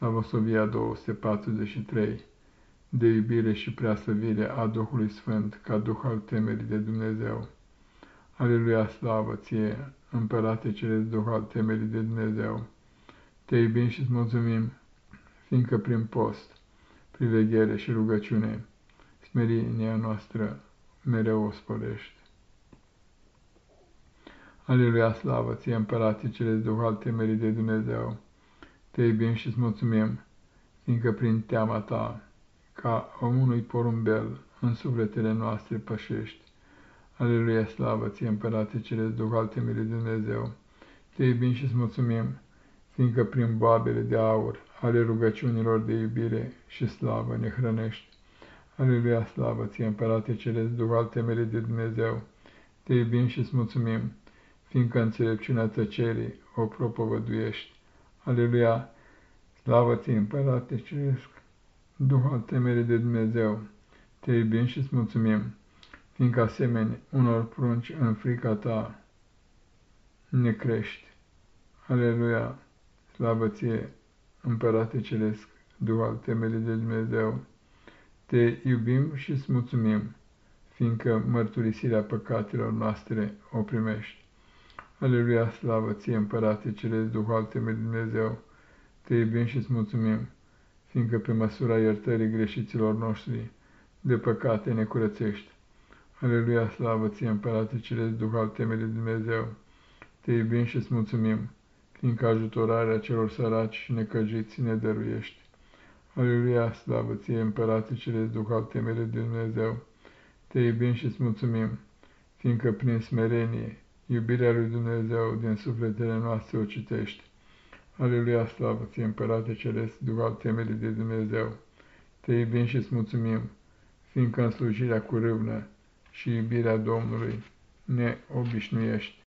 Slavosovia 243, de iubire și preaslăvire a Duhului Sfânt ca Duh al temerii de Dumnezeu. Aleluia, slavă ție, Împărate Ceresc Duh al temerii de Dumnezeu. Te iubim și îți mulțumim, fiindcă prin post, priveghere și rugăciune, smerenia noastră mereu o sporești. Aleluia, slavă ție, Împărate Ceresc Duh al temerii de Dumnezeu. Te iubim și îți mulțumim, fiindcă prin teama ta, ca unui porumbel, în sufletele noastre pășești. Aleluia, slavă ție, Împărate Ceresc, Duh al temerii Dumnezeu! Te iubim și îți mulțumim, fiindcă prin boabele de aur ale rugăciunilor de iubire și slavă ne hrănești. Aleluia, slavă ție, Împărate Ceresc, Duh al temerii de Dumnezeu! Te iubim și îți mulțumim, fiindcă înțelepciunea tăcerii o propovăduiești. Aleluia! Slavă ție, Împărate Ceresc, Duh al temerii de Dumnezeu! Te iubim și îți mulțumim, fiindcă asemeni unor prunci în frica ta ne crești. Aleluia! Slavă ție, Împărate Ceresc, Duh al temerii de Dumnezeu! Te iubim și îți mulțumim, fiindcă mărturisirea păcatelor noastre o primești. Aleluia, slavă ție, Împărate Ceresc, Duh al temerii de Dumnezeu! Te iubim și îți mulțumim, fiindcă pe măsura iertării greșiților noștri de păcate ne curățești. Aleluia, slavă ție, Împărate Ceresc, Duh al temerii Dumnezeu! Te iubim și îți mulțumim, fiindcă ajutorarea celor săraci și necăjiți ne dăruiești. Aleluia, slavă ție, Împărate Ceresc, Duh al temerii Dumnezeu! Te iubim și îți mulțumim, fiindcă prin smerenie, iubirea lui Dumnezeu din sufletele noastre o citești. Aleluia, slavă ție, Împărate Ceresc, Duh al temerii de Dumnezeu! Te iubim și îți mulțumim, fiindcă în slujirea cu râvnă și iubirea Domnului ne obișnuiești.